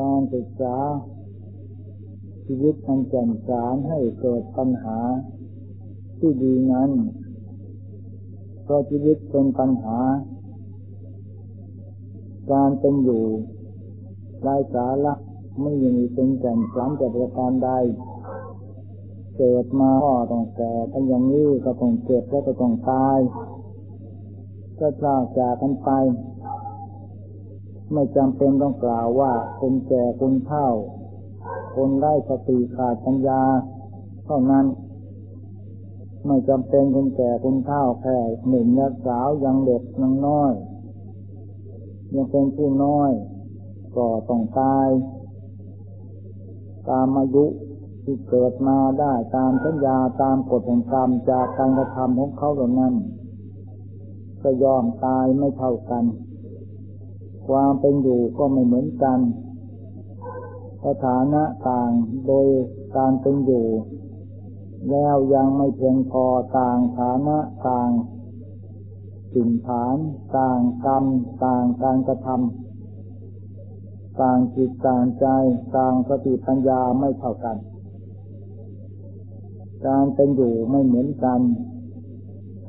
การศึกษา ชีวิตมันแจ่มสารให้เกิดปัญหาที่ดีนั้นเพราะชีวิตเป็นปัญหา การเป็นอยู่รายสาระไม่มีเป็นแก่นสารจะประการใดเกิดมาก็ต้องแก่กันอย่างนี้ก็ต้องเจ็บแล้วก็ต้องตาย ก็จาจากกันไป ไม่จำเป็นต้องกล่าวว่าคนแก่คนเฒ่า คนไร้สติขาดปัญญา เท่านั้น ไม่จำเป็นคนแก่คนเฒ่าแค่หนุ่มยักสาวยังเด็กยังน้อย ยังเป็นผู้น้อย ก็ต้องตาย ตามอายุที่เกิดมาได้ตามสัญญาตามกฎแห่งกรรมจากการกระทำของเขาเหล่านั้น ก็ยอมตายไม่เท่ากัน ความเป็นอยู่ก็ไม่เหมือนกันสถานะต่างโดยการเป็นอยู่ แล้วยังไม่เพียงพอต่างฐานะต่างสิ่งฐานต่างกรรมต่างการกระทำต่างจิตต่างใจต่างสติปัญญาไม่เท่ากัน การเป็นอยู่ไม่เหมือนกัน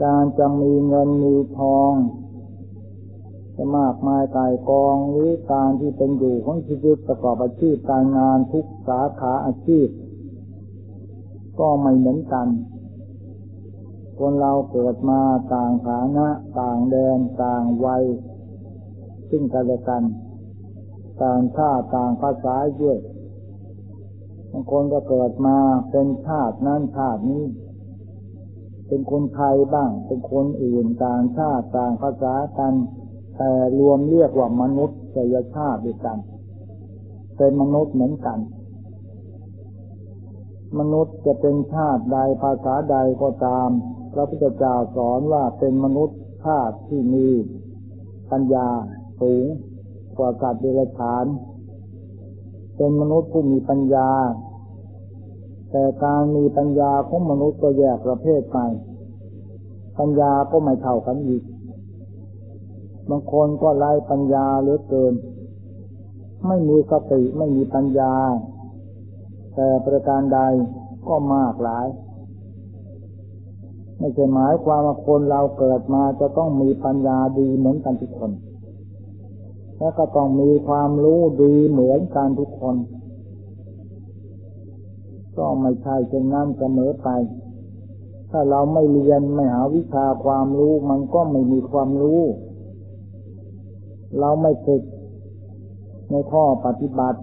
การจะมีเงินมีทอง จะมากมายกายกองหรือการที่เป็นอยู่ของชีวิตประกอบอาชีพการงานทุกสาขาอาชีพ ก็ไม่เหมือนกัน คนเราเกิดมาต่างฐานะ ต่างแดนต่างวัย ซึ่งกันและกัน ต่างชาติต่างภาษาด้วยบางคนก็เกิดมาเป็นชาตินั้นชาตินี้เป็นคนไทยบ้าง เป็นคนอื่นต่างชาติต่างภาษากัน แต่รวมเรียกว่ามนุษย์ชยชาติด้วยกัน เป็นมนุษย์เหมือนกัน มนุษย์จะเป็นชาติใดภาษาใดก็ตาม พระพุทธเจ้าสอนว่าเป็นมนุษย์ชาติที่มีปัญญาสูงกว่าสัตว์เดรัจฉาน เป็นมนุษย์ผู้มีปัญญา แต่การมีปัญญาของมนุษย์ก็แยกประเภทไป ปัญญาก็ไม่เท่ากันอีก บางคนก็ไร้ปัญญาเหลือเกิน ไม่มีสติไม่มีปัญญา แต่ประการใดก็มากหลาย ไม่ใช่หมายความว่าคนเราเกิดมาจะต้องมีปัญญาดีเหมือนกันทุกคน แล้วก็ต้องมีความรู้ดีเหมือนกันทุกคน ก็ไม่ใช่เช่นนั้นเสมอไปถ้าเราไม่เรียนไม่หาวิชาความรู้มันก็ไม่มีความรู้ เราไม่ฝึกในข้อปฏิบัติ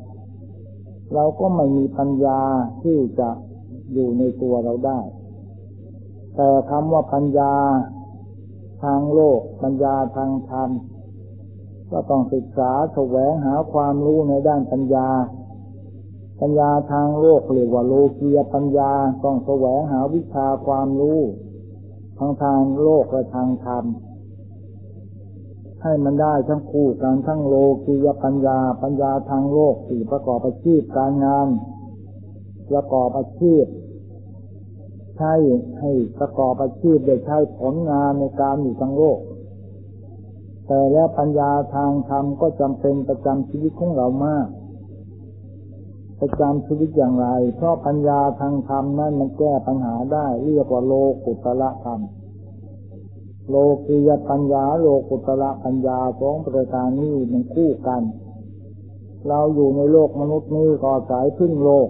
เราก็ไม่มีปัญญาที่จะอยู่ในตัวเราได้ แต่คำว่าปัญญาทางโลก ปัญญาทางธรรมก็ต้องศึกษาแสวงหาความรู้ในด้านปัญญา ปัญญาทางโลกเรียกว่าโลกียปัญญาต้องแสวงหาวิชาความรู้ทางทางโลกและทางธรรม ให้มันได้ทั้งคู่กันทั้งโลกียปัญญา ปัญญาทางโลกสี่ประกอบอาชีพการงาน ประกอบอาชีพ ใช้ให้ประกอบอาชีพโดยใช้ผลงานในการอยู่ทางโลก แต่แล้วปัญญาทางธรรมก็จำเป็นประจำชีวิตของเรามากประจำชีวิตอย่างไร เพราะปัญญาทางธรรมนั้นมันแก้ปัญหาได้เรียกว่าโลกุตละธรรม โลกียปัญญา โลกุตละปัญญาสองประการนี้มันคู่กัน เราอยู่ในโลกมนุษย์นี้ก็สายพึ่งโลก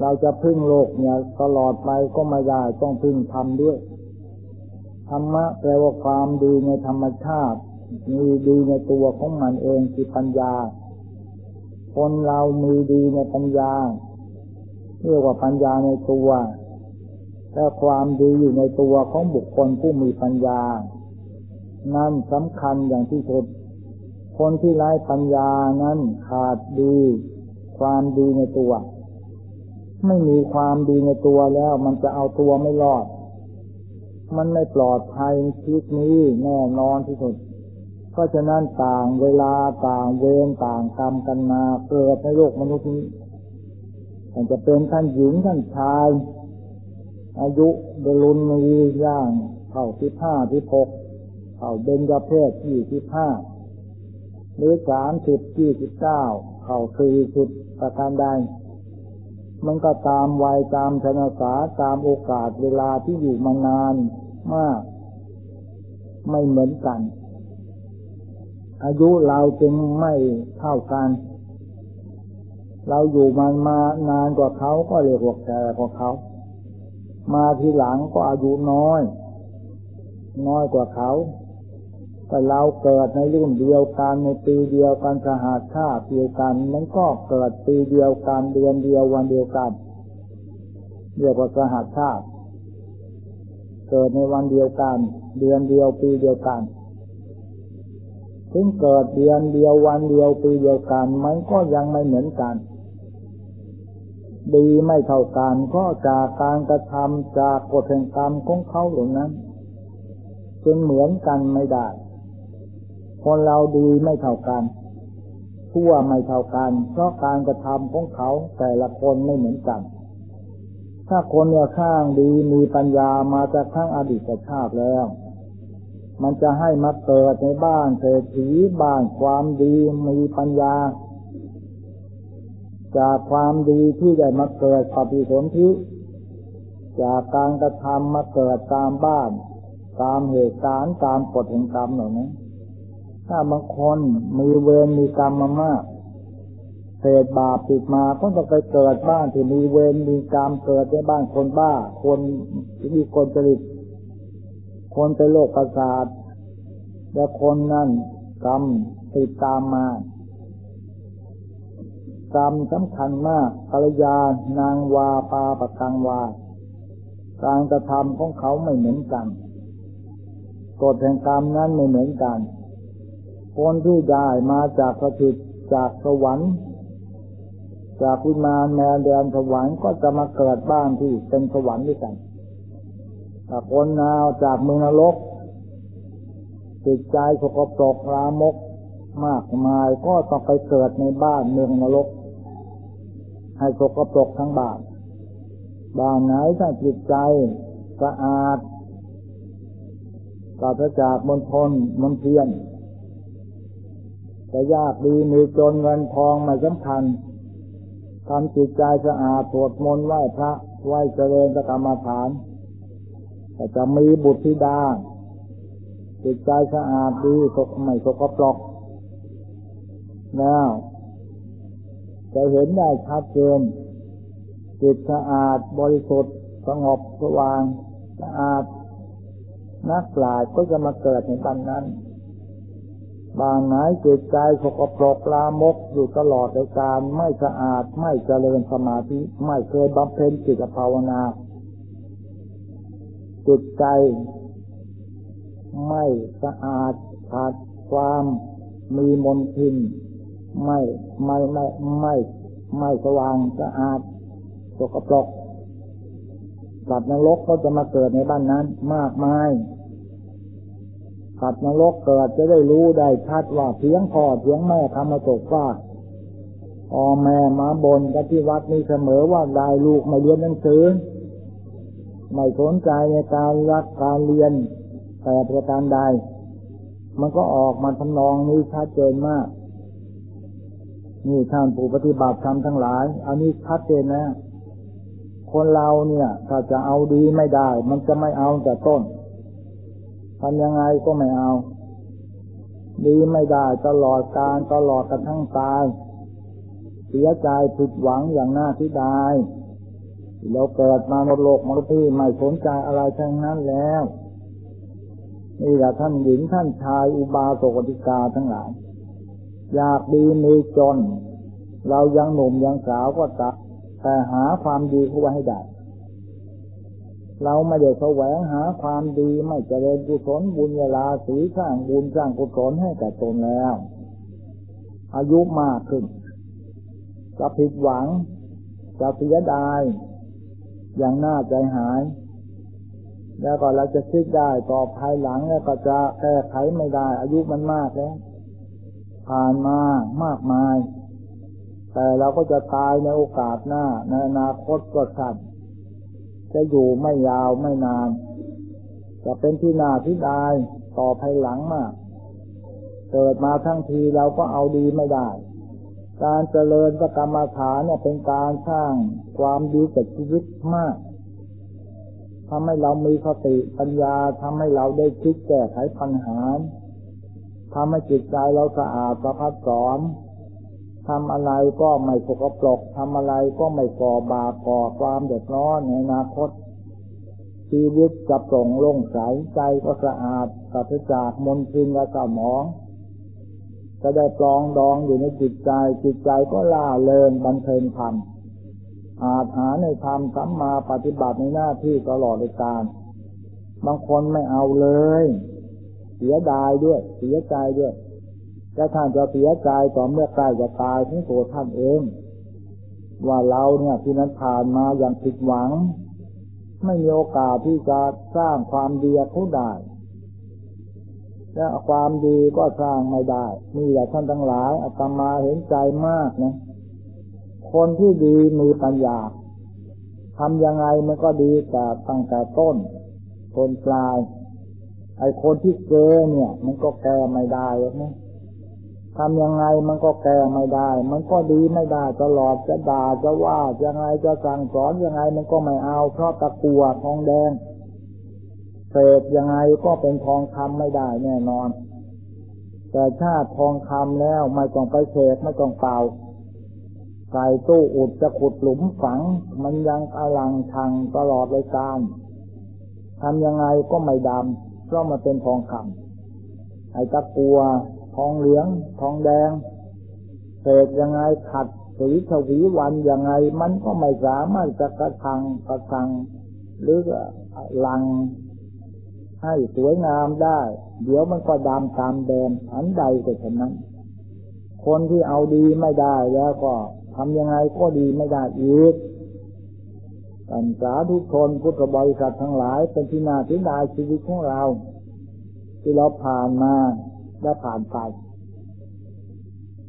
เราจะพึ่งโลกเนี่ยตลอดไปก็ไม่ได้ต้องพึ่งธรรมด้วย ธรรมะแปลว่าความดีในธรรมชาติมีดีในตัวของมันเองคือปัญญา คนเรามีดีในปัญญาเรียกว่าปัญญาในตัว แต่ความดีอยู่ในตัวของบุคคลผู้มีปัญญา นั่นสำคัญอย่างที่สุด คนที่ไร้ปัญญานั้นขาดดี ความดีในตัว ไม่มีความดีในตัวแล้ว มันจะเอาตัวไม่รอด มันไม่ปลอดภัยชีวิตนี้แน่นอนที่สุด เพราะฉะนั้นต่างเวลาต่างเวรต่างกรรมกันมาเกิดในโลกมนุษย์นี้มันจะเป็นท่านหญิงท่านชาย อายุเดรุนมีย่างเข้าที่ห้าที่หกเข้าเบญจเพศที่ที่ห้าหรือสามสิบที่สิบเก้าเข้าคือสุดประการใดมันก็ตามวัยตามชนสาตามโอกาสเวลาที่อยู่มานานมาก ไม่เหมือนกัน อายุเราจึงไม่เท่ากัน เราอยู่มันมานานกว่าเขาก็เรียกว่าแก่กว่าเขา มาทีหลังก็อายุน้อย น้อยกว่าเขา แต่เราเกิดในรุ่นเดียวกันในปีเดียวกันสหาชาติเดียวกันมันก็เกิดปีเดียวกันเดือนเดียววันเดียวกันเรียกว่าสหาชาติ เกิดในวันเดียวกัน เดือนเดียวปีเดียวกันถึงเกิดเดือนเดียววันเดียวปีเดียวกันมันก็ยังไม่เหมือนกัน ดีไม่เท่ากันก็จากการกระทำจากกฎแห่งกรรมของเขาเหล่านั้นจึงเหมือนกันไม่ได้คนเราดีไม่เท่ากันชั่วไม่เท่ากัน เพราะการกระทำของเขาแต่ละคนไม่เหมือนกัน ถ้าคนเนี่ยข้างดีมีปัญญามาจากข้างอดีตชาติแล้วมันจะให้มาเกิดในบ้านเศรษฐีบ้านความดีมีปัญญา จากความดีที่ได้มาเกิดปฏิสนธิจากการกระทำมาเกิดตามบ้าน ตามเหตุการณ์ตามกฎแห่งกรรมเหล่านี้ถ้าบางคนมีเวรมีกรรมมามากเศษบาปติดมาก็จะไปเกิดบ้านที่มีเวรมีกรรมเกิดในบ้านคนบ้า คนที่มีคนจริตคนเป็นโรคประสาทและคนนั้นกรรมติดตามมา กรรมสำคัญมากภรรยานางวาปาปะกังวา การกระทำของเขาไม่เหมือนกันกฎแห่งกรรมนั้นไม่เหมือนกัน คนที่ได้มาจากสถิตจากสวรรค์ จากวิมานแมนแดนสวรรค์ก็จะมาเกิดบ้านที่เป็นสวรรค์ด้วยกันถ้าคนนาวจากเมืองนรกจิตใจสกปรกรามกมากมายก็ต้องไปเกิดในบ้านเมืองนรก ให้สกปรกทั้งบ้านบ้านไหนถ้าจิตใจสะอาดปราศจากมลทนมลเพียนจะยากดีมีจนเงินทองไม่สำคัญทำจิตใจสะอาดสวดมนต์ไหว้พระไหว้เจริญกรรมฐานแต่จะมีบุตรธิดา จิตใจสะอาดดีสกไม่สกปรกแล้ว จะเห็นได้ชัดเจนจิตสะอาดบริสุทธิ์สงบสว่างสะอาด นักปราชญ์ก็จะมาเกิดในตอนนั้น บางไหนจิตใจสกปรกลามกอยู่ตลอดในการไม่สะอาดไม่เจริญสมาธิไม่เคยบำเพ็ญจิตภาวนา จิตใจ ไม่สะอาดขาดความมีมนทิน ไม่ไม่ไม่ไม่ไม่สว่างสะอาดสกกระปรกสัตว์นรกก็จะมาเกิดในบ้านนั้น มากมายขัดนรกเกิดจะได้รู้ได้ชัดว่าเพียงพ่อเพียงแม่ทำมาตกฟาพ่อแม่มาบนกันที่วัดนี้เสมอว่าได้ลูกมาเรียนหนังสือ ไม่สนใจในการรักการเรียนแต่ประการใด มันก็ออกมาทำนองนี้ชัดเจนมาก นี่ท่านผู้ปฏิบัติธรรมทั้งหลาย อันนี้ชัดเจนนะ คนเราเนี่ย ถ้าจะเอาดีไม่ได้ มันจะไม่เอาแต่ต้นทำยังไงก็ไม่เอา ดีไม่ได้ตลอดการตลอดกระทั่งตาย เสียใจผิดหวังอย่างน่าที่ดายเราเกิดมาในโลกมนุษย์ที่ไม่สนใจอะไรทั้งนั้นแล้ว นี่แหละท่านหญิงท่านชายอุบาสกติกาทั้งหลาย อยากดีมีจน เรายังหนุ่มยังสาวก็ตัดแต่หาความดีเข้าไว้ให้ได้ เราไม่ได้แสวงหาความดีไม่เจริญกุศลบุญเวลาสีสร้างบุญสร้างกุศลให้กับตนแล้ว อายุมากขึ้น จะผิดหวัง จะเสียดายอย่างน่าใจหาย แล้วก็เราจะคิดได้ต่อภายหลังแล้วก็จะแก้ไขไม่ได้ อายุมันมากแล้ว ผ่านมามากมาย แต่เราก็จะตายในโอกาสหน้า ในอนาคตก็สั้นจะอยู่ไม่ยาวไม่นาน จะเป็นที่นาที่ดายต่อภายหลังมาก เกิดมาทั้งทีเราก็เอาดีไม่ได้ การเจริญกรรมฐานเนี่ยเป็นการสร้างความดีกับชีวิตมากทำให้เรามีสติปัญญาทำให้เราได้คิดแก้ไขปัญหา ทำให้จิตใจเราสะอาดประพัดสอนทำอะไรก็ไม่สกปรกทำอะไรก็ไม่ก่อบาปก่อความเดือดร้อนในอนาคต ชีวิตจะโปร่งโล่งใสใจก็สะอาดปราศจากมลทินและสมองจะได้ปลองดองอยู่ในจิตใจ จิตใจก็ล่าเริงบันเทิงธรรมอาจหาในธรรมสัมมาปฏิบัติในหน้าที่ตลอดในการ บางคนไม่เอาเลย เสียดายด้วย เสียใจด้วยแต่ท่านจะเสียใจต่อเมื่อใกล้จะตายทั้งตัวท่านเอง ว่าเราเนี่ยที่นั้นผ่านมาอย่างผิดหวัง ไม่มีโอกาสที่จะสร้างความดีเขาได้และความดีก็สร้างไม่ได้นี่แหละท่านทั้งหลายอาตมาเห็นใจมากนะ คนที่ดีมีปัญญาทำยังไงมันก็ดีแต่ตั้งแต่ต้นคนปลาย ไอ้คนที่เกเนี่ย มันก็แก้ไม่ได้หรอกนะทำยังไงมันก็แก้ไม่ได้ มันก็ดีไม่ได้ตลอดจะด่าจะว่ายังไงจะสั่งสอนยังไงมันก็ไม่เอา เพราะตะกัวทองแดงเศษยังไงก็เป็นทองคำไม่ได้แน่นอน แต่ชาติทองคำแล้วไม่ต้องไปเศษไม่ต้องเป่าใส่ตู้อุดจะขุดหลุมฝัง มันยังอลังชังตลอดเลยการทำยังไงก็ไม่ดำ เพราะมันเป็นทองคำไอ้ตะกัว ทองเหลือง ทองแดงเศษยังไงขัดสีชวีวันยังไง มันก็ไม่สามารถจะกระทังกระทัง หรือลังให้สวยงามได้ เดี๋ยวมันก็ดำตามแดนอันใดก็เช่นนั้น คนที่เอาดีไม่ได้แล้วก็ทำยังไงก็ดีไม่ได้อีก ตันสาทุกคนพุทธบริษัททั้งหลาย เป็นที่นาที่ดายชีวิตของเรา ที่เราผ่านมาและผ่านไป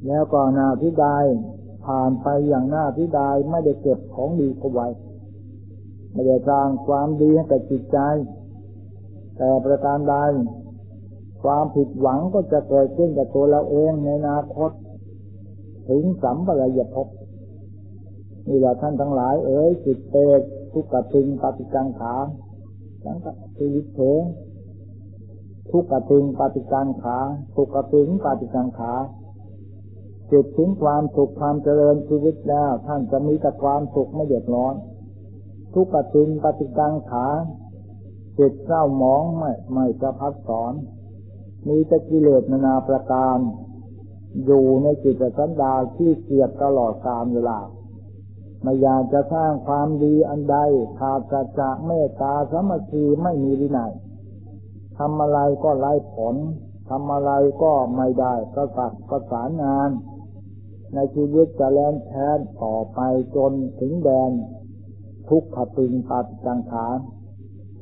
แล้วก็นาที่ดายผ่านไปอย่างหน้าที่ดายไม่ได้เก็บของดีเอาไว้ไม่ได้สร้างความดีให้กับจิตใจ แต่ประการใดความผิดหวังก็จะเกิดขึ้นกับตัวเราเองในอนาคต ถึงสัมปรายภพ นี่แหละท่านทั้งหลาย เอ๋ยจิตเตทุกขติงปฏิกังขาสังกัชีวิตเถทุกขติงปฏิกังขาทุกขติงปฏิกังขาจิตถึงความสุขความเจริญชีวิตแล้ว ท่านจะมีแต่ความสุขไม่เดือดร้อน ทุกขติงปฏิกังขาจิตเศร้าหมองไม่ไม่จะพัดสอน มีแต่กิเลสนานาประการ อยู่ในจิตสันดาที่เกียดตลอดกาลเวลา ไม่อยากจะสร้างความดีอันใดขาดจากเมตตาสมัคคีไม่มีวินัยทำอะไรก็ไร้ผลทำอะไรก็ไม่ได้ก็ตัดก็สารงาน ในชีวิตจะแล่นแทนต่อไปจนถึงแดน ทุกขตึงปัดจังขาน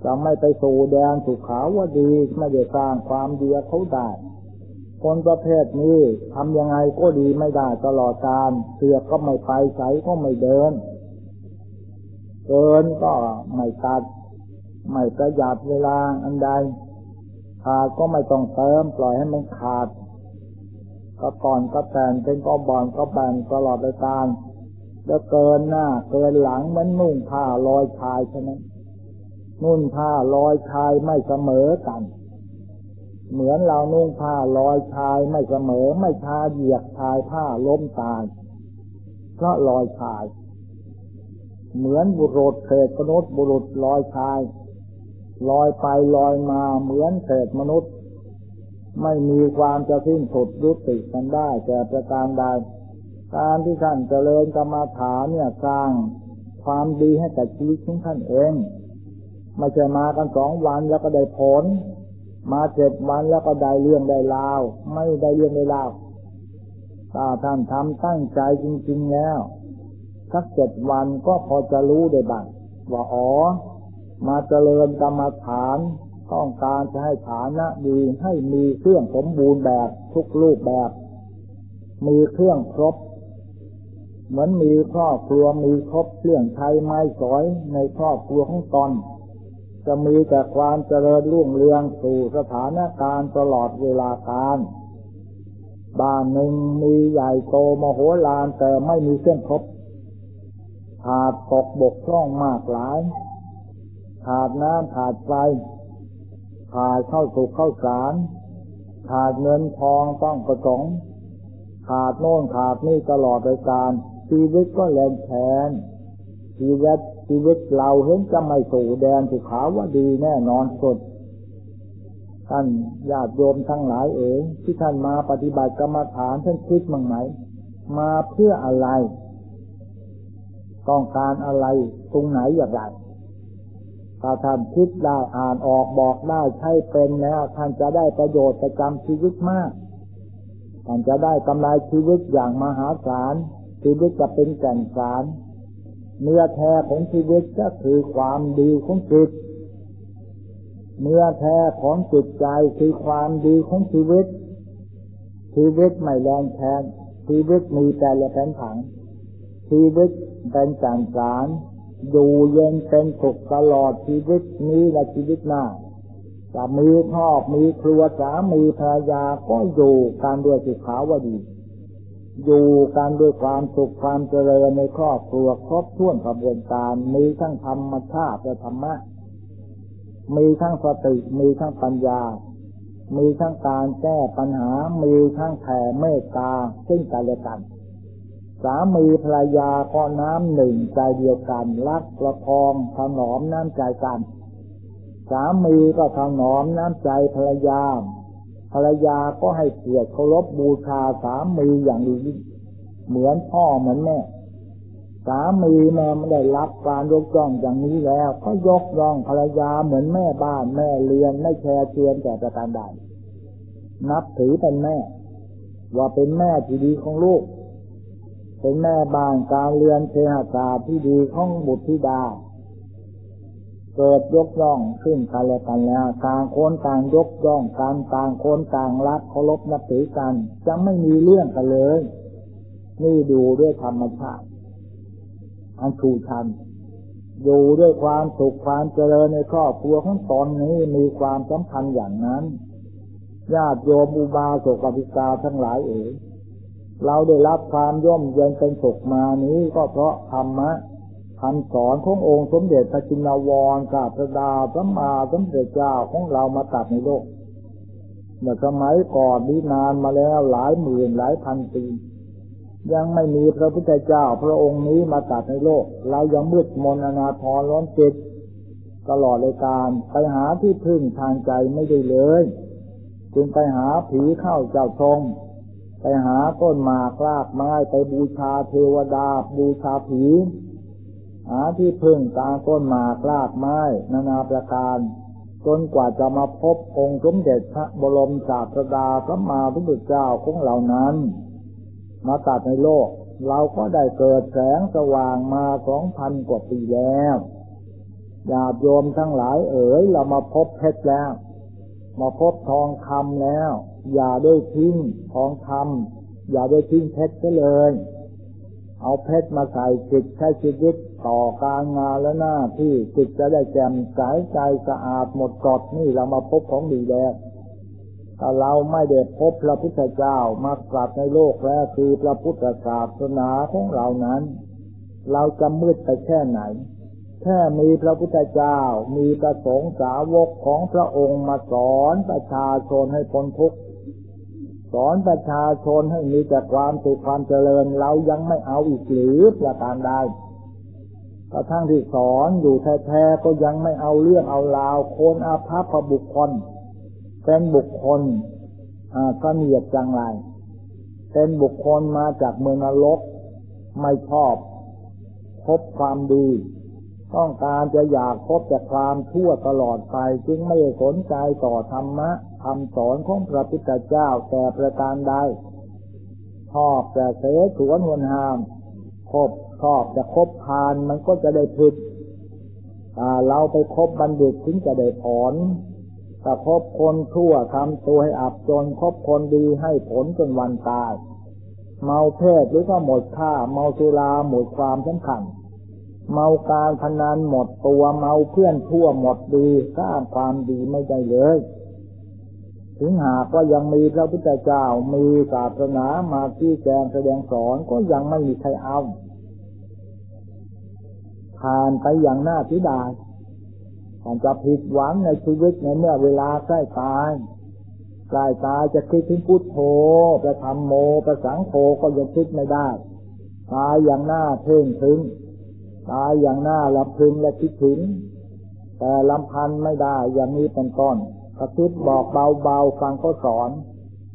จะไม่ไปสู่แดนสุขาวดีไม่ได้สร้างความดีเขาได้ คนประเภทนี้ทำยังไงก็ดีไม่ได้ตลอดการเสือกก็ไม่ไปใสก็ไม่เดินเกินก็ไม่ตัด ไม่ประหยัดเวลาอันใด ขาดก็ไม่ต้องเติม ปล่อยให้มันขาด ก็ก่อนก็แต่งเป็นก็บอนก็แบ่งตลอดไปการแล้วเกินหน้าเกินหลังมันนุ่งผ้าลอยชายใช่ไหมนุ่นผ้าลอยชายไม่เสมอกัน เหมือนเรานุ่งผ้าลอยชายไม่เสมอไม่ชาเหยียบชายผ้าล้มตายเพราะลอยชาย เหมือนบุรุษเศษมนุษย์บุรุษลอยชาย ลอยไปลอยมาเหมือนเศษมนุษย์ ไม่มีความจะสิ้นสุดยุติกันได้แต่ประการใดการที่ท่านเจริญกรรมาฐานเนี่ยสร้างความดีให้กับชีวิตของท่านเอง ไม่ใช่มากันสองวันแล้วก็ได้ผล มาเจ็ดวันแล้วก็ได้เรื่องได้ราว ไม่ได้เรื่องได้ราวถ้าท่านทำตั้งใจจริง ๆแล้วสักเจ็ดวันก็พอจะรู้ได้บ้างว่าอ๋อ มาเจริญกรรมฐาน ต้องการจะให้ฐานะดีให้มีเครื่องสมบูรณ์แบบทุกรูปแบบ มีเครื่องครบ เหมือนมีครอบครัวมีครบเครื่องใช้ไม้สอยในครอบครัวของตน จะมีแต่ความเจริญรุ่งเรืองสู่สถานการณ์ตลอดเวลาการบ้านหนึ่งมีใหญ่โตมโหฬารแต่ไม่มีเครื่องครบขาดตกบกพร่องมากหลาย ขาดน้ำขาดไฟขาดเข้าสุกเข้าสาร ขาดเงินทองต้องประสงขาดโน่นขาดนี่ตลอดรายการชีวิตก็แรงแทนชีวิต ชีวิตเราเห็นจะไม่สู่แดนสุขาว่าดีแน่นอนสุดท่านญาติโยมทั้งหลายเอ๋ยที่ท่านมาปฏิบัติกรรมฐานท่านคิดมั่งไหม มาเพื่ออะไร ต้องการอะไรตรงไหนอย่างไรถ้าท่านคิดได้อ่านออกบอกได้ใช้เป็นแล้วท่านจะได้ประโยชน์ประจำชีวิตมากท่านจะได้กำไรชีวิตอย่างมหาศาลชีวิตจะเป็นแก่นสาร เนื้อแท้ของชีวิตก็คือความดีของจิต เนื้อแท้ของจิตใจคือความดีของชีวิต ชีวิตไม่แรงแทนชีวิตมีแต่ละแผนผัง ชีวิตเป็นจานสารอยู่เย็นเป็นสุขตลอดชีวิตนี้และชีวิตหน้าจะมีพ่อมีครัวสามีภรรยาก็อยู่การด้วยสุขาวดี อยู่การด้วยความสุขความเจริญในครอบครัวครบถ้วนกระบวนการ มีทั้งธรรมชาติและธรรมะ มีทั้งสติ มีทั้งปัญญา มีทั้งการแก้ปัญหา มีทั้งแผ่เมตตาซึ่งกันและกัน สามีภรรยาก็น้ำหนึ่งใจเดียวกันรักประคองถนอมน้ำใจกัน สามีก็ถนอมน้ำใจภรรยา ภรรยาก็ให้เกียรติเคารพบูชาสามีอย่างดีเหมือนพ่อเหมือนแม่สามีแม่ไม่ได้รับการยกย่องอย่างนี้แล้วก็ยกย่องภรรยาเหมือนแม่บ้านแม่เรียนไม่แชร์เชียนแต่ประการใดนับถือเป็นแม่ ว่าเป็นแม่ที่ดีของลูก เป็นแม่บ้านการเรียนเทหศาสตร์ที่ดีของบุตรธิดา เกิดยกย่องขึ้นกันแล้วกันแล้วต่างคนต่างยกย่องกันต่างคนต่างรักเคารพนับถือกัน จะไม่มีเรื่องกันเลย นี่ดูด้วยธรรมชาติอันชูชันอยู่ด้วยความสุขความเจริญในครอบครัวของตนนี้มีความสำคัญอย่างนั้นญาติโยมอุบาสกอภิกาทั้งหลายเอ๋ยเราได้รับความย่อมเย็นเป็นสุขมานี้ก็เพราะธรรมะ คำสอนขององค์สมเด็จพระจินวรกับระดาพระมาสมเด็จเจ้าของเรามาตัดในโลกเมื่อสมัยก่อนนี้นานมาแล้วหลายหมื่นหลายพันปียังไม่มีพระพุทธเจ้าพระองค์นี้มาตัดในโลก เรายังมืดมนอนาทรล้นจิตตลอดเลยการไปหาที่พึ่งทางใจไม่ได้เลยจึงไปหาผีเข้าเจ้าทงไปหาต้นหมากรากไม้ไปบูชาเทวดาบูชาผี หาที่พึ่งตางต้นหมากรากไม้นานาประการจนกว่าจะมาพบองค์สมเด็จพระบรมศาสดาพระมาพุทธเจ้าของเหล่านั้น มาตัดในโลก เราก็ได้เกิดแสงสว่างมาสองพันกว่าปีแล้วญาติโยมทั้งหลายเอ๋ยเรามาพบเพชรแล้ว มาพบทองคำแล้ว อย่าได้ทิ้งทองคำอย่าได้ทิ้งเพชรเลย เอาเพชรมาใส่จิตใช้ชีวิตต่อการงานและหน้าที่จิตจะได้แจ่มใสใจสะอาดหมดกอดนี่เรามาพบของดีแล้วถ้าเราไม่ได้พบพระพุทธเจ้ามากลับในโลกแล้วคือพระพุทธศาสนาของเรานั้น เราจะมืดไปแค่ไหน แค่มีพระพุทธเจ้ามีประสงค์สาวกของพระองค์มาสอนประชาชนให้พ้นทุกข์ สอนประชาชนให้มีแต่ความสุขความเจริญ เรายังไม่เอาอีกหรือประการใดกระทั่งที่สอนอยู่แท้ๆก็ยังไม่เอาเรื่องเอาราวโคนอาภัพบุคคล เป็นบุคคลก็เนียดจังไร เป็นบุคคลมาจากเมืองนรกไม่ชอบพบความดี ต้องการจะอยากพบแต่ความชั่วตลอดไป จึงไม่สนใจต่อธรรมะ คำสอนของพระพุทธเจ้าแต่ประการใดชอบแต่เสฉวนวนหามคบชอบจะคบพานมันก็จะได้ผิดเราไปคบบัณฑิตถึงจะได้ผลถ้าพบคนชั่วทำตัวให้อับจนพบคนดีให้ผลจนวันตาย เมาเพศหรือก็หมดค่า เมาสุราหมดความสำคัญ เมาการพนันหมดตัวเมาเพื่อนทั่วหมดดีสร้างความดีไม่ได้เลย ถึงหากว่ายังมีพระพุทธเจ้ามีศาสนามาที่แจงแสดงสอนก็ยังไม่มีใครเอาผ่านไปอย่างน่าทิดายมันจะผิดหวังในชีวิตในเมื่อเวลาใกล้ตายใกล้ตายจะคิดถึงพุทโธจะทำโมประสังโฆก็ยังคิดไม่ได้ ตายอย่างหน้าเพ่งถึง ตายอย่างหน้าลำพึงและคิดถึง แต่ลำพันไม่ได้อย่างนี้เป็นต้น กระซิบบอกเบาๆฟังก็สอน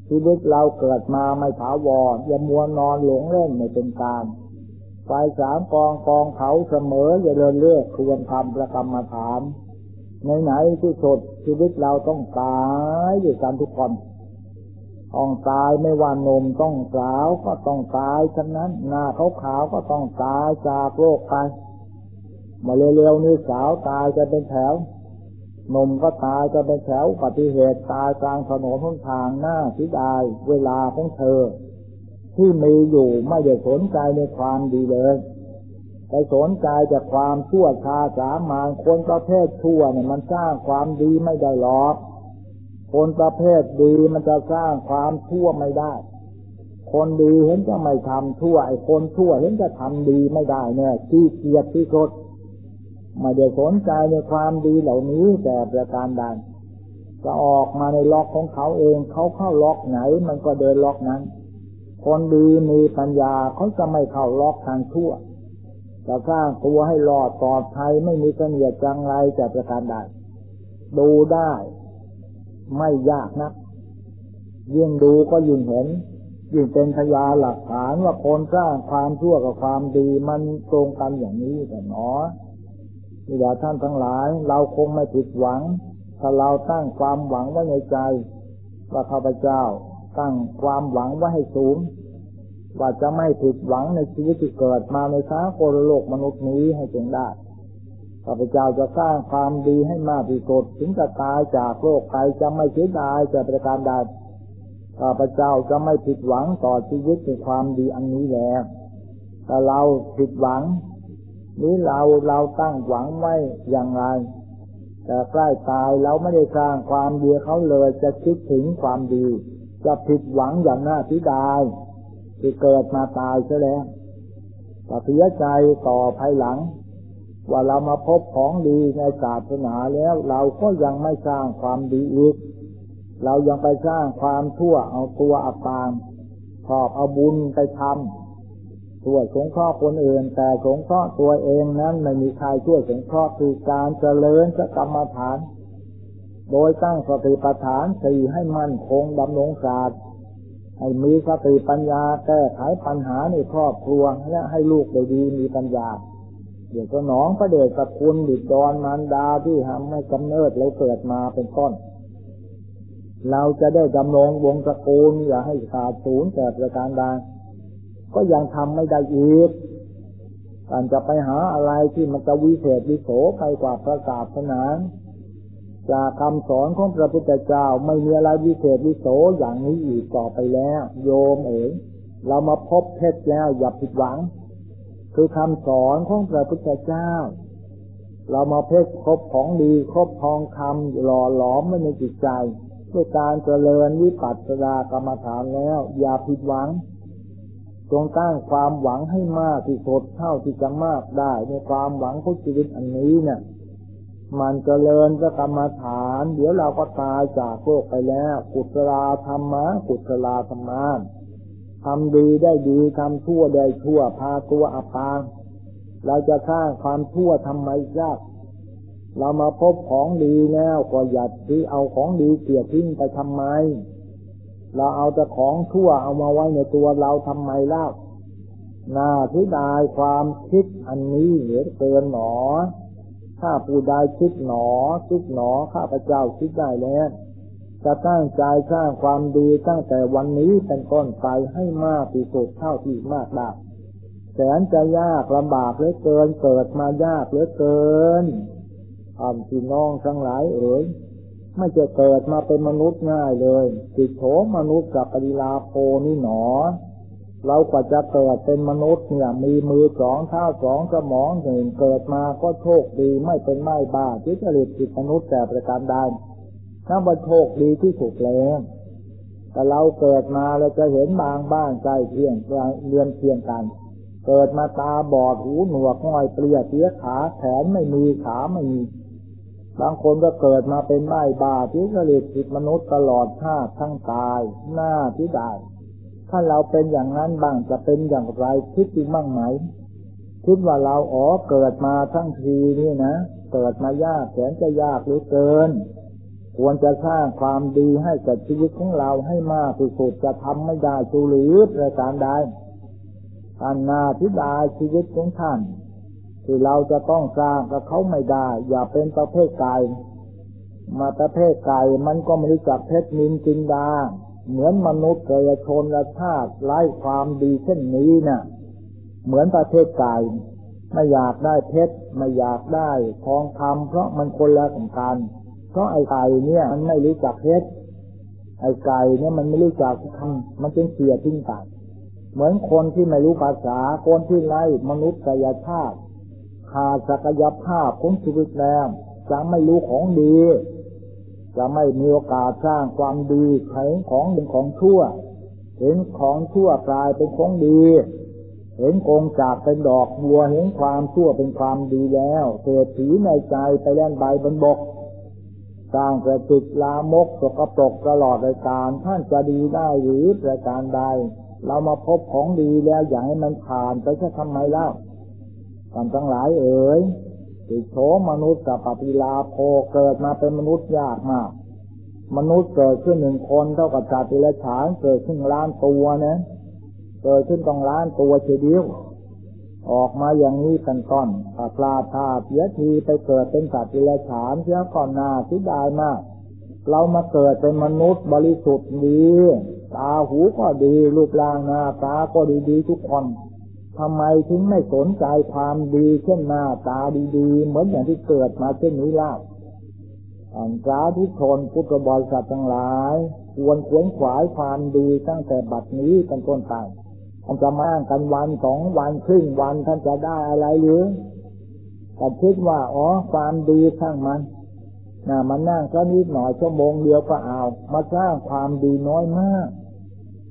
ชีวิตเราเกิดมาไม่ถาวรอย่ามัวนอนหลงเล่นไม่เป็นการไฟสามกองกองเขาเสมออย่าเดินเลือกควรทำประกรรมฐานในไหนที่สุดชีวิตเราต้องตายอยู่กันทุกคนต้องตายไม่ว่านมต้องสาวก็ต้องตายฉะนั้นหน้าเขาขาวก็ต้องตายจากโลกไปมาเร็วๆนี่สาวตายจะเป็นแถว นมก็ตายจะเป็นแถวปฏิเหตุตายกลางถนนทุนทางหน้าทิดายเวลาของเธอ ที่มีอยู่ไม่ได้สนใจในความดีเลยไปสนใจจากความชั่วชาสามานคนประเภทชั่วเนี่ยมันสร้างความดีไม่ได้หรอก คนประเภทดีมันจะสร้างความชั่วไม่ได้ คนดีเห็นจะไม่ทำชั่วไอ้คนชั่วเห็นจะทำดีไม่ได้เนี่ยที่เกียดที่สุด ไม่ได้สนใจในความดีเหล่านี้แต่ประการใดจะออกมาในล็อกของเขาเองเขาเข้าล็อกไหน มันก็เดินล็อกนั้น คนดีมีปัญญาเขาจะไม่เข้าล็อกทางชั่วจะสร้างตัวให้รอดปลอดภัยไม่มีเสนียดจังไรจะประการใดดูได้ ไม่ยากนะยิ่งดูก็ยิ่งเห็น ยิ่งเป็นพยาหลักฐานว่าคนสร้างความชั่วกับความดีมันตรงกันอย่างนี้แต่หนอ นี่แหละท่านทั้งหลาย เราคงไม่ผิดหวัง ถ้าเราตั้งความหวังไว้ในใจ ว่าข้าพเจ้า ตั้งความหวังไว้ให้สูง ว่าจะไม่ผิดหวังในชีวิตที่เกิดมาในท้าโคโลกมนุษย์นี้ให้จงได้ข้าพเจ้าจะสร้างความดีให้มากที่สุดถึงจะตายจากโลกไปจะไม่เสียดายจะประการใดข้าพเจ้าจะไม่ผิดหวังต่อชีวิตในความดีอันนี้แล้วแต่เราผิดหวัง นี้เราเราตั้งหวังไว้อย่างไร แต่ใกล้ตายเราไม่ได้สร้างความดีเขาเลยจะคิดถึงความดี จะผิดหวังอย่างน่าทิดายที่เกิดมาตายซะแล้วแต่เสียใจต่อภายหลัง ว่าเรามาพบของดีในศาสนาแล้ว เราก็ยังไม่สร้างความดีอีกเรายังไปสร้างความทั่วเอาตัวอัตามชอบเอาบุญไปทำ ช่วยสงเคราะห์คนอื่น แต่สงเคราะห์ตัวเองนั้นไม่มีใครช่วยสงเคราะห์คือการเจริญสกรรมฐาน โดยตั้งสติปัฏฐานสี่ให้มั่นคงดำรงศาสตร์ให้มีสติปัญญาแก้ไขปัญหาในครอบครัวและให้ลูกได้ดีมีปัญญาเดี๋ยวก็น้องพระเดชกับคุณบิดดอนมารดาที่ทำให้กำเนิดเราเกิดมาเป็นต้น เราจะได้ดำรงวงตระกูลอย่าให้ขาดศูนย์แต่ประการใด ก็ยังทำไม่ได้อีกการจะไปหาอะไรที่มันจะวิเศษวิโสไปกว่าพระศาสนาจากคำสอนของพระพุทธเจ้าไม่มีอะไรวิเศษวิโสอย่างนี้อีกต่อไปแล้ว โยมเอ๋ยเรามาพบเพชรแล้วอย่าผิดหวัง คือคำสอนของพระพุทธเจ้า เรามาเพชรครบของดีครบทองคำหล่อหลอมไม่ในจิตใจด้วยการเจริญวิปัสสนากรรมฐานแล้ว อย่าผิดหวัง จงตั้งความหวังให้มากที่สุดเท่าที่จะมากได้ ในความหวังของชีวิตอันนี้เนี่ยมันเจริญพระกรรมฐาน เดี๋ยวเราก็ตายจากโลกไปแล้ว กุศลธรรมะ กุศลธรรมะทำดีได้ดีทำชั่วได้ชั่วพาตัวอัปางเราจะสร้างความชั่วทำไมยากเรามาพบของดีแล้วก็อย่าที่เอาของดีเกลียดทิ้งไปทำไม เราเอาแต่ของชั่วเอามาไว้ในตัวเราทำไมเล่าน่าทิดายความคิดอันนี้เหลือเกินหนอ ถ้าผู้ใดคิดหนอ คิดหนอข้าพเจ้าคิดได้แล้วจะตั้งใจสร้างความดีตั้งแต่วันนี้เป็นต้นไปให้มากที่สุดเท่าที่มากได้แสนจะยากลำบากเหลือเกินเกิดมายากเหลือเกินอ่าพี่น้องทั้งหลายเอ๋ย ไม่จะเกิดมาเป็นมนุษย์ง่ายเลยจิตโฉมนุษย์กับปริลาโพนี่หนอ เรากว่าจะเกิดเป็นมนุษย์เนี่ย มีมือสองเท้าสองสมองหนึ่งเกิดมาก็โชคดีไม่เป็นไม่บ้าที่จะหลุดจิตมนุษย์แต่ประการใดนับว่าโชคดีที่สุดแล้วแต่เราเกิดมาเราจะเห็นบางบ้านใกล้เคียงเรือนเคียงกัน เกิดมาตาบอดหูหนวกง่อยเปลี่ยเสียขาแขนไม่มีขาไม่มี บางคนก็เกิดมาเป็นไม้บาที่กระลิผิดมนุษย์ตลอดชาติทั้งตาย หน้าที่ได้ ถ้าเราเป็นอย่างนั้นบ้างจะเป็นอย่างไรคิดจริงบ้างไหม คิดว่าเราอ๋อเกิดมาทั้งทีนี่นะ เกิดมายากแสนจะยากหรือเกิน ควรจะสร้างความดีให้กับชีวิตของเราให้มากที่สุดจะทำไม่ได้ชูหรือประการใดท่านนาทิดาชีวิตของท่าน ที่เราจะต้องสร้างกับเขาไม่ได้ อย่าเป็นประเภทไก่มาประเภทไก่มันก็ไม่รู้จักเพชรนินจินดา เหมือนมนุษย์เกยชนและชาติไร้ความดีเช่นนี้นะ่ะ เหมือนประเภทไก่ไม่อยากได้เพชรไม่อยากได้ทองคำเพราะมันคนละกันเพราะไอ้ไก่เนี่ยมันไม่รู้จักเพชรไอ้ไก่เนี่ยมันไม่รู้จักทำมันเป็นเสียทิ้งไปเหมือนคนที่ไม่รู้ภาษาคนที่ไร้มนุษยชาติ ขาดศักยภาพของชีวิตแล้วจะไม่รู้ของดี จะไม่มีโอกาสสร้างความดีเห็นของเป็นของชั่ว เห็นของชั่วกลายเป็นของดี เห็นกงจากเป็นดอกบัวเห็นความชั่วเป็นความดีแล้วเศรษฐีในใจไปแล่นใบบนบกสร้างกระติกลามกสกปรกตลอดรายการท่านจะดีได้หรือรายการใด เรามาพบของดีแล้วอย่าให้มันผ่านไปแค่ทำไมเล่า กันทั้งหลายเอ๋ยติโฉมนุษย์กับปฏิลาโภเกิดมาเป็นมนุษย์ยากมาก มนุษย์เกิดขึ้นหนึ่งคนเท่ากับจัติละฉานเกิดขึ้นล้านตัวนะเกิดขึ้นต้องล้านตัวเฉดียวออกมาอย่างนี้เป็นต้นถ้าปลาธาเสียทีไปเกิดเป็นสัตว์ดิลฉานเสียก่อนหน้าที่ได้มาก เรามาเกิดเป็นมนุษย์บริสุทธิ์ดี ตาหูก็ดีรูปร่างหน้าตาก็ดีดีทุกคน ทำไมถึงไม่สนใจความดีเช่นหน้าตาดีๆ เหมือนอย่างที่เกิดมาเช่นนี้ล่ะอันจ้าทุกชนพุทธบริษัททั้งหลาย ควรขวนขวายความดีตั้งแต่บัดนี้เป็นต้นไปท่านจะมากันวันสองวันครึ่งวันท่านจะได้อะไรหรือแต่คิดว่าอ๋อความดีข้างมันนะมันนั่งก็นิดหน่อยชั่วโมงเดียวก็เอา มาสร้างความดีน้อยมาก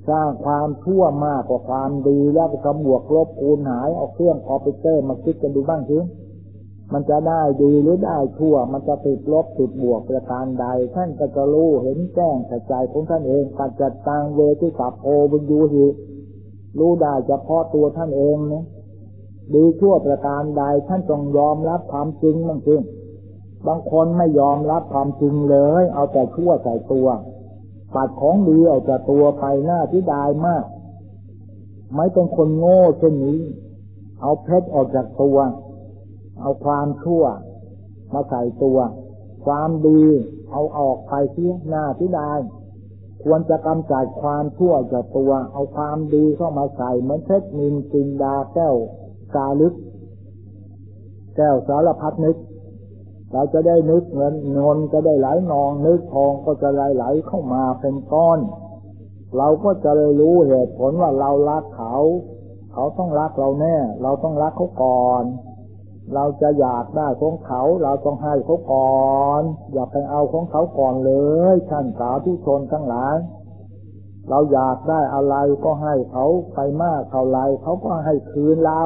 สร้างความชั่วมากกว่าความดีแล้วไปกำบวกลบคูณหายเอาเครื่องคอมพิวเตอร์มาคิดกันดูบ้างสิมันจะได้ดีหรือได้ชั่ว มันจะติดลบติดบวกประการใด ท่านก็จะรู้เห็นแจ้งใจของท่านเองปัจจัดตังเวทีกับโอบุญยูหิรู้ได้เฉพาะตัวท่านเองนะดีชั่วประการใดท่านต้องยอมรับความจริงบ้างทีบางคนไม่ยอมรับความจริงเลย เอาแต่ชั่วใส่ตัว ปัดของดีเอาแต่ตัวไปหน้าที่ดายมาก ไม่เป็นคนโง่เช่นนี้ เอาเพชรออกจากตัว เอาความชั่ว มาใส่ตัว ความดีเอาออกไปเสียหน้าที่ดายควรจะกำจัดความชั่วจากตัว เอาความดีเข้ามาใส่เหมือนเพชรนินจินดาแก้วกาลึก แก้วสารพัดนึก เราจะได้นึกเงินเงินจะได้ไหลนอง นึกทองก็จะไหลไหลเข้ามาเป็นก้อน เราก็จะเลยรู้เหตุผลว่าเรารักเขา เขาต้องรักเราแน่ เราต้องรักเขาก่อน เราจะอยากได้ของเขา เราต้องให้เขาก่อน อย่าไปเอาของเขาก่อนเลยท่านสาธุชนทั้งหลายเราอยากได้อะไรก็ให้เขาไปมากเท่าไรเขาก็ให้คืนเรา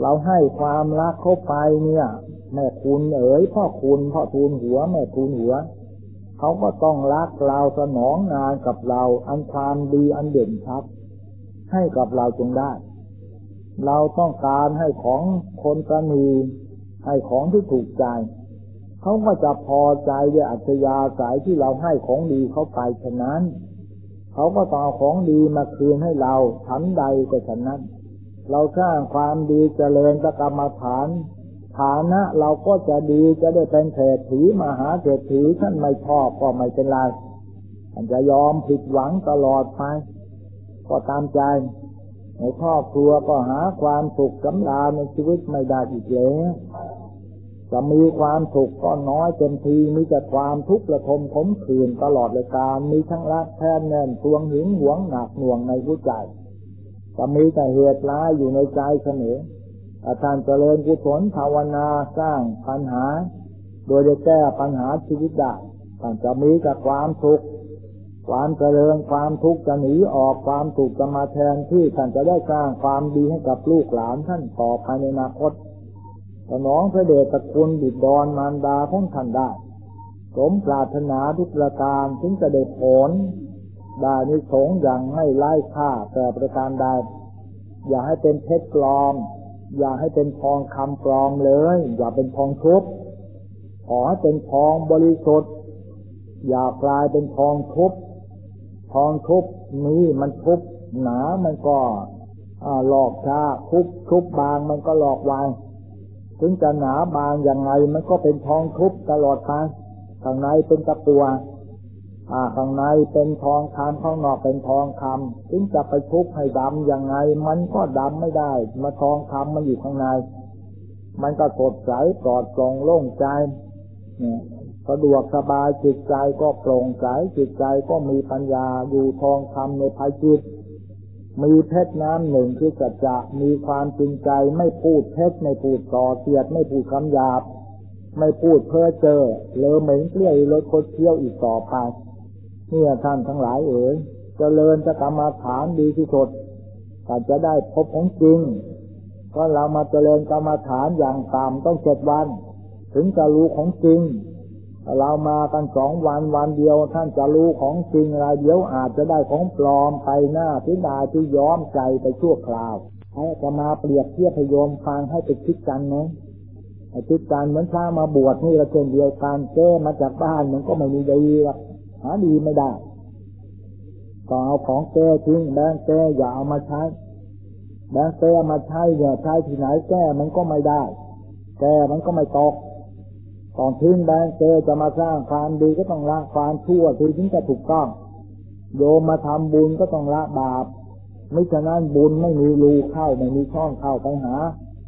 เราให้ความรักเขาไปเนี่ย แม่คุณเอ๋ยพ่อคุณพ่อทูลหัว แม่ทูลหัวเขาก็ต้องรักเราสนองงานกับเรา อันความดีอันเด่นชัดให้กับเราจงได้ เราต้องการให้ของคนกระนีให้ของที่ถูกใจเขาก็จะพอใจด้วยอัจยาสายที่เราให้ของดีเขาไปฉะนั้น เขาก็ต้องของดีมาคืนให้เราทันใดก็ฉะนั้น เราสร้างความดีเจริญประกรรมฐาน ฐานะเราก็จะดีจะได้เป็นเศรษฐีมหาเศรษฐีท่านไม่ชอบก็ไม่เป็นไรท่านจะยอมผิดหวังตลอดไป ก็ตามใจในครอบครัวก็หาความสุขสำราญในชีวิตไม่ได้อีกแล้วจะมีความสุขก็น้อยเต็มทีมีแต่ความทุกข์ระทมขมขื่นตลอดเลยการมีทั้งรักแทนแน่นทวงหิงหวงหนักหน่วงในหัวใจ จะมีแต่เหตุร้ายอยู่ในใจเสมออาจารย์เจริญกุศลภาวนาสร้างปัญหา โดยจะแก้ปัญหาชีวิตได้ท่านจะมีกับความทุกข์ความเจริญความทุกข์จะหนีออกความสุขจะมาแทนที่ท่านจะได้สร้างความดีให้กับลูกหลานท่านต่อภายในอนาคตสนองพระเดชตะคุณบิดอนมารดาของท่านได้สมปรารถนาทุกประการถึงจะได้ผล ด้นิสงอย่างให้ไล่ค่าแต่ประการใดอย่าให้เป็นเพชรปลอม อย่าให้เป็นทองคำปลอมเลย อย่าเป็นทองทุบขอให้เป็นทองบริสุทธิ์ อย่ากลายเป็นทองทุบทองทุบนี้มันทุบหนามันก็หลอกชาทุบทุบบางมันก็หลอกวายถึงจะหนาบางอย่างไรมันก็เป็นทองทุบตลอดไปข้างในเป็นตะกัว ข้างในเป็นทองคำข้างนอกเป็นทองคำถึงจะไปทุบให้ดำย่างไง มันก็ดำไม่ได้ มาทองคำมันอยู่ข้างใน มันก็สดใสปลอดโปร่งโล่งใจเนี่ยสะดวกสบายจิตใจก็โปร่งใสจิตใจก็มีปัญญาอยู่ทองคำในภายจิตมีเพชรน้ำหนึ่งที่จะจะมีความจริงใจไม่พูดเพชรไม่พูดต่อเสียดไม่พูดคำหยาบ ไม่พูดเพ้อเจอเลอเหม็นเกลี้ยเลยโคเที่ยวอีกต่อไป เนี่ยท่านทั้งหลายเอ๋ยเจริญจะกรรมาฐานดีที่สุดแต่จะได้พบของจริง ก็เรามาเจริญกรรมาฐานอย่างต่ำต้องเจ็ดวัน ถึงจะรู้ของจริง เรามากันสองวันวันเดียวท่านจะรู้ของจริงอะไรเดี๋ยวอาจจะได้ของปลอมไปหน้าที่ดาที่ย้อมใจไปชั่วคราวให้จะมาเปรียบเทียบพยมฟังให้ไปคิดกันนะคิดกันเหมือนพระมาบวชนี่ละเช่นเดียวกันเจ้มาจากบ้านมันก็ไม่มีดีหรอก หาดีไม่ได้ ก็เอาของแก้ทิ้งแบงแก้อย่าเอามาใช้แบงแก้มาใช้เนี่ยใช้ที่ไหนแก้มันก็ไม่ได้ แก้มันก็ไม่ตกตอนทิ้งแบงเจอจะมาสร้างความดีก็ต้องละความชั่วถึงจะถูกต้อง โยมมาทำบุญก็ต้องละบาปไม่ฉะนั้นบุญไม่มีรูเข้าไม่มีช่องเข้าไปหา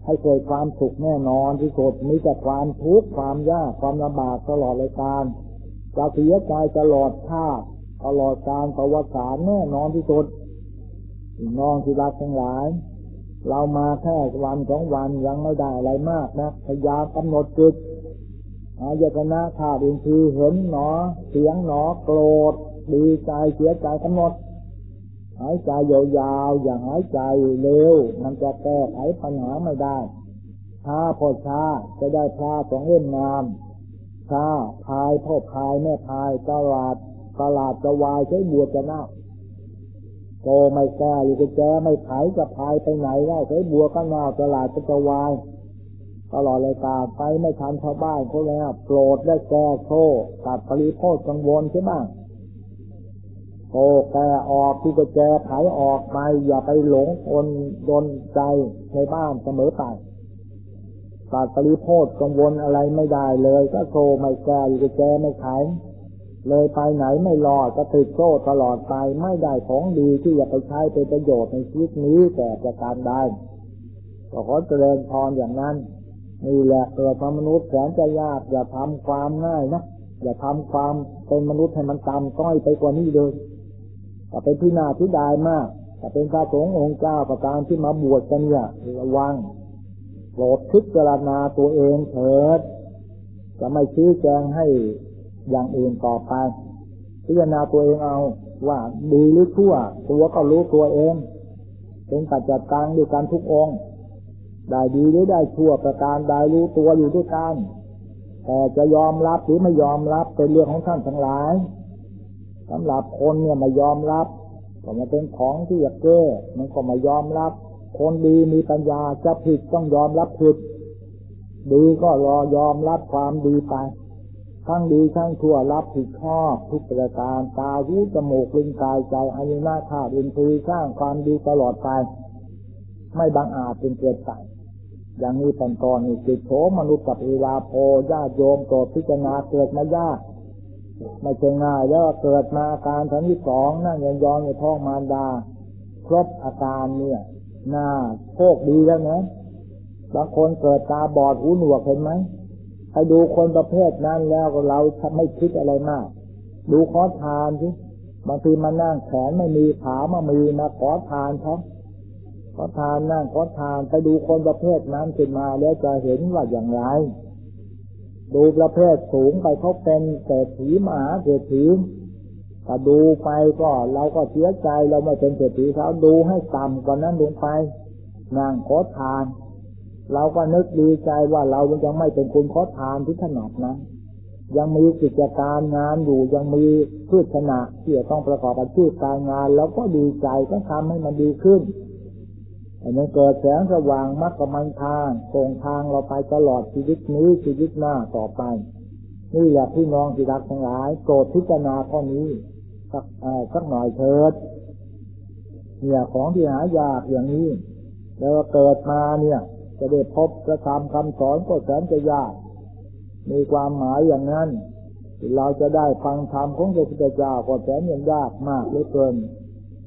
ให้เกิดความสุขแน่นอนที่สุดมีแต่ความทุกข์ความยากความลำบากตลอดเลยการ จะเสียใจตลอดชาติตลอดการประวัติศาสตร์แน่นอนที่สุดน้องที่รักทั้งหลาย เรามาแค่วันสองวันยังไม่ได้อะไรมากนะพยายามกำหนดจุดอายตนะธาตุอินทรีย์เห็นหนอ เสียงหนอโกรธ ดีใจเสียใจกำหนด หายใจยาวๆอย่าหายใจเร็ว มันจะแก้ไขปัญหาไม่ได้ช้าพอช้าจะได้พลาดสองเล่มงาม ช้าพายพ่อพายแม่พายตลาดตลาดจะวายใช้บัวจะน่าโกไม่แก้อยู่ก็แจไม่ไขจะพายไปไหนได้ใช้บัวก็น่าตลาดก็จะวายตลอดเลยกาไปไม่ทันชาวบ้านเขาแล้วโกรธได้แก้โชตัดปริโภคกังวลใช่ไหมโอ้แกออกที่จะแกไขออกไปอย่าไปหลงคนโดนใจในบ้านเสมอไป ตัดปริโภคกังวลอะไรไม่ได้เลย ก็โชไม่แก้อยู่จะแกไม่ขายเลยไปไหนไม่รอดก็ติดโซ่ตลอดไปไม่ได้ของดีที่จะไปใช้เป็นประโยชน์ในชีวิตนี้แต่จะการได้ก็ขอเจริญพรอย่างนั้นนี่แหละเกิดมามนุษย์แสนจะยากอย่าทำความง่ายนะอย่าทำความเป็นมนุษย์ให้มันต่ำต้อยไปกว่านี้เลยแต่เป็นที่น่าทุดายมากแต่เป็นพระสงฆ์องค์เจ้าประการที่มาบวชกันเนี่ยระวัง โปรดคิดเจรณาตัวเองเถิด จะไม่ชี้แจงให้อย่างอื่นต่อไป พิจารณาตัวเองเอาว่าดีหรือชั่ว ตัวก็รู้ตัวเอง เป็นกัจจตังด้วยการทุกองค์ได้ดีหรือได้ชั่วประการใดรู้ตัวอยู่ด้วยกันแต่จะยอมรับหรือไม่ยอมรับเป็นเรื่องของท่านทั้งหลายสำหรับคนเนี่ยไม่ยอมรับก็มาเป็นของที่อยากเก้มันก็ไม่ยอมรับ คนดีมีปัญญาจะผิดต้องยอมรับผิด ดีก็รอยอมรับความดีไปทั้งดีทั้งชั่วรับผิดชอบทุกประการตาหูจมูกลิ้นกายใจอายุนาธาตุอินทรีย์สร้างความดีตลอดไป ไม่บังอาจเป็นเกิดไปอย่างนี้เป็นตอนนี้จิตโฉมนุษย์กับเวลาโพญาโยมโกรธพิจารณาเกิดมายากไม่ใช่ง่ายแล้วเกิดมาการทั้งที่สองนั่งยองในท้องมารดา ครบอาการเนี่ย น่าโชคดีแล้วนะบางคนเกิดตาบอดหูหนวกเห็นไหมไปดูคนประเภทนั้นแล้วเราไม่คิดอะไรมาก ดูขอทานสิบางทีมานั่งแขนไม่มีขามามีมาขอทานเขาขอทานนั่งขอทานไปดูคนประเภทนั้นขึ้นมาแล้วจะเห็นว่าอย่างไร ดูประเภทสูงไปเขาเป็นเศรษฐีมหาเศรษฐี ถ้าดูไปก็เราก็เสียใจเราไม่เป็นเศรษฐีเขาดูให้ต่ำกว่านั้นลงไปนางขอทาน เราก็นึกดีใจว่าเรายังไม่เป็นคนขอทานที่ขนาดนั้น ยังมีกิจการงานอยู่ยังมีพืชขณะที่จะต้องประกอบอาชีพการงานแล้วก็ดีใจก็ทำให้มันดีขึ้นมันเกิดแสงสว่างมรรคมันทางส่งทางเราไปตลอดชีวิตนี้ชีวิตหน้าต่อไป นี่แหละพี่น้องที่รักทั้งหลายโปรดพิจารณาข้อนี้ สักสักหน่อยเถิด เนี่ยของที่หายากอย่างนี้ แล้วเกิดมาเนี่ย จะได้พบกระทำคำสอนก็แสนจะยาก มีความหมายอย่างนั้น เราจะได้ฟังธรรมของพระพุทธเจ้าก็แสนยังยากมากเหลือเกิน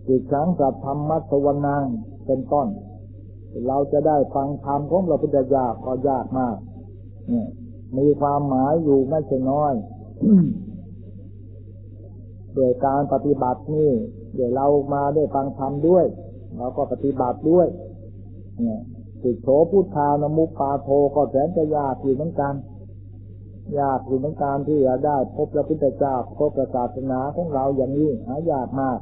จิตสังสัตธรรมมัสวนังเป็นต้น เราจะได้ฟังธรรมของพระพุทธเจ้าก็ยากมาก เนี่ย มีความหมายอยู่ไม่ใช่น้อย โดยการปฏิบัตินี่เดี๋ยวเรามาด้วยฟังธรรมด้วยเราก็ปฏิบัติด้วย เนี่ยติดโฉพุทธานมุปปาโทก็แสนจะยากอยู่เหมือนกันยากอยู่เหมือนกันที่จะได้พบพระพุทธเจ้าพบพระศาสนาของเราอย่างนี้หายากมาก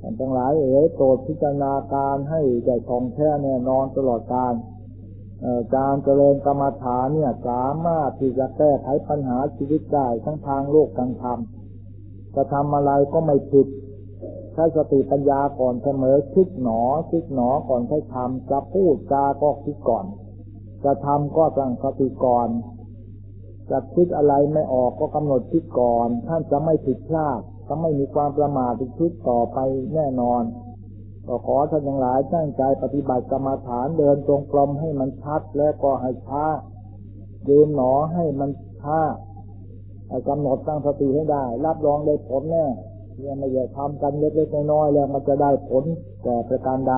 ท่านทั้งหลายเอ๋ยโปรดพิจารณาการให้ใจของแท้แน่นอนตลอดการการเจริญกรรมฐานเนี่ยสามารถที่จะแก้ไขปัญหาชีวิตได้ทั้งทางโลกทางธรรม จะทำอะไรก็ไม่ผิดถ้สติปัญญาก่อนเสมอคิดหนอคิดหนอก่อนใช้ทำจะพูดจาก็คิดก่อน จะทำก็ตั้งสติก่อนจะคิดอะไรไม่ออกก็กำหนดคิดก่อน ท่านจะไม่ผิดพลาดจะไม่มีความประมาทอีกคิดต่อไปแน่นอนก็ขอท่านทั้งหลายตั้งใจปฏิบัติกรรมฐานเดินตรงกลมให้มันชัดและก็ให้ช้ายืนหนอให้มันช้า กำหนดตั้งสติให้ได้ รับรองได้ผลแน่ยังไม่ได้ทำกันเล็กๆน้อยๆแล้วมันจะได้ผลแต่ประการใด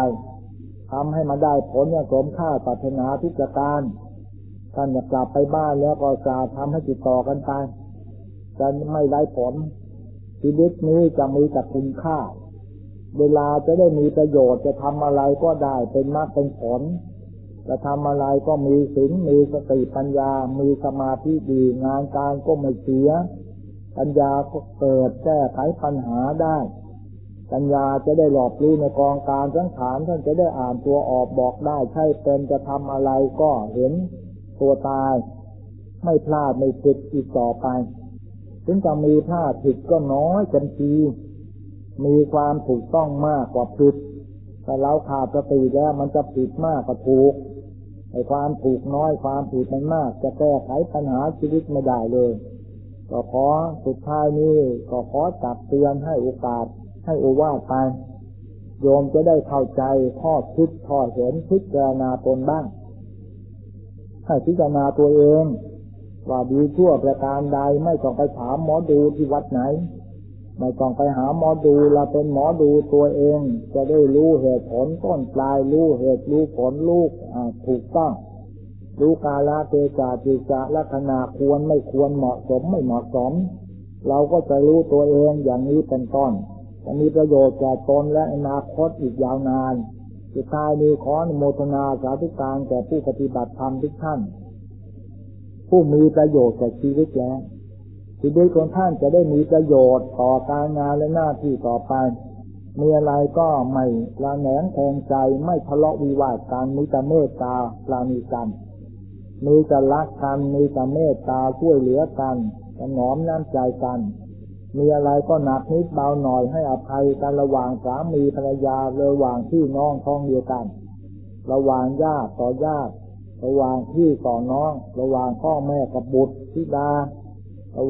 ทำให้มันได้ผลอย่างสมค่าปัถนาทุกการท่านจะกลับไปบ้านแล้วก็จะทำให้ติดต่อกันไปจะไม่ได้ผลชีวิตนี้จะมีแต่คุณค่า เวลาจะได้มีประโยชน์จะทำอะไรก็ได้เป็นมากเป็นผล จะทำอะไรก็มีสิงมีสติปัญญา มีสมาธิดีงานการก็ไม่เสีย ปัญญาก็เกิดแก้ไขปัญหาได้ ปัญญาจะได้หลอบรู้ในกองการสังขารท่านจะได้อ่านตัวออกบอกได้ ใช่เป็นจะทำอะไรก็เห็นตัวตาย ไม่พลาดไม่ผิดอีกต่อไป ถึงจะมีพลาดผิดก็น้อยกันทีมีความถูกต้องมากกว่าผิด แต่เราขาดสติแล้วมันจะผิดมากกว่าถูก ไอ้ความถูกน้อยความผิดมันมาก จะแก้ไขปัญหาชีวิตไม่ได้เลย ก็ขอสุดท้ายนี้ก็ขอจับเตือนให้โอกาส ให้โอวาทไปโยมจะได้เข้าใจข้อคิดข้อเห็นพิจารณาตนบ้าง ให้พิจารณาตัวเอง ว่าดีชั่วประการใดไม่ต้องไปถามหมอดูที่วัดไหน ไม่ต้องไปหาหมอดูเราเป็นหมอดูตัวเอง จะได้รู้เหตุผลต้นปลายรู้เหตุรู้ผลลูกถูกต้อง รู้กาลเทศะจิจะลักษณะควรไม่ควรเหมาะสมไม่เหมาะสม เราก็จะรู้ตัวเองอย่างนี้เป็นต้นจะมีประโยชน์แก่ตนและอนาคตอีกยาวนานสุดท้ายมีขออนุโมทนาสาธุการแก่ผู้ปฏิบัติธรรมทุกท่านผู้มีประโยชน์แก่ชีวิตแล้ว ชีวิตของท่านจะได้มีประโยชน์ต่อการงานและหน้าที่ต่อไปมีอะไรก็ไม่ละแหนงแทงใจไม่ทะเลาะวิวาทกันมีแต่เมตตาปราณีกันมีแต่รักกันมีแต่เมตตาช่วยเหลือกันถนอมน้ำใจกัน มีอะไรก็หนักนิดเบาหน่อยให้อภัยกันระหว่างสามีภรรยาระหว่างพี่น้องท้องเดียวกัน ระหว่างญาติต่อญาติ ระหว่างพี่ต่อน้อง ระหว่างพ่อแม่กับบุตรธิดา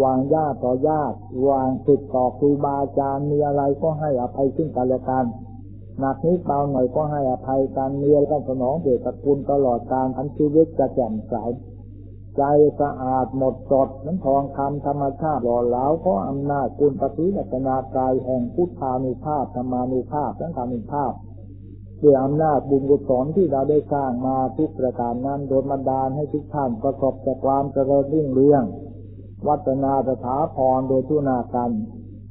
วางญาติต่อญาติวางติดต่อครูบาอาจารย์มีอะไรก็ให้อภัยซึ่งกันและกันหนักนิดเบาหน่อยก็ให้อภัยกันเมีอะไรก็สนองเดชตระกูลตลอดการทั้งชีวิตจะแจ่มใสใจสะอาดหมดจดนั้นทองคำธรรมชาติหล่อเหลาเพราะอำนาจคุณปฏิลักนากายแห่งพุทธานุภาพธรรมานุภาพทั้งธรรมุภาพด้วยอำนาจบุญกุศลที่เราได้สร้างมาทุกประการนั้นโดนบันดาลให้ทุกท่านประสบแต่ความเจริญรุ่งเรือง วัฒนาสถาพรโดยทุนากัน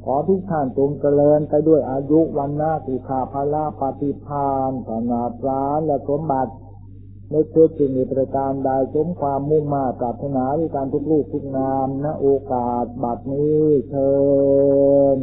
ขอทุกท่านจงเจริญไปด้วยอายุวันนาสุขาภลาปฏิพานสนาพรานและสมบัติไม่เกิดจึงมีประการใดสมความมุ่งมาปรารถนาด้วยการทุกลูกทุกนามณโอกาสบัดนี้เชิญ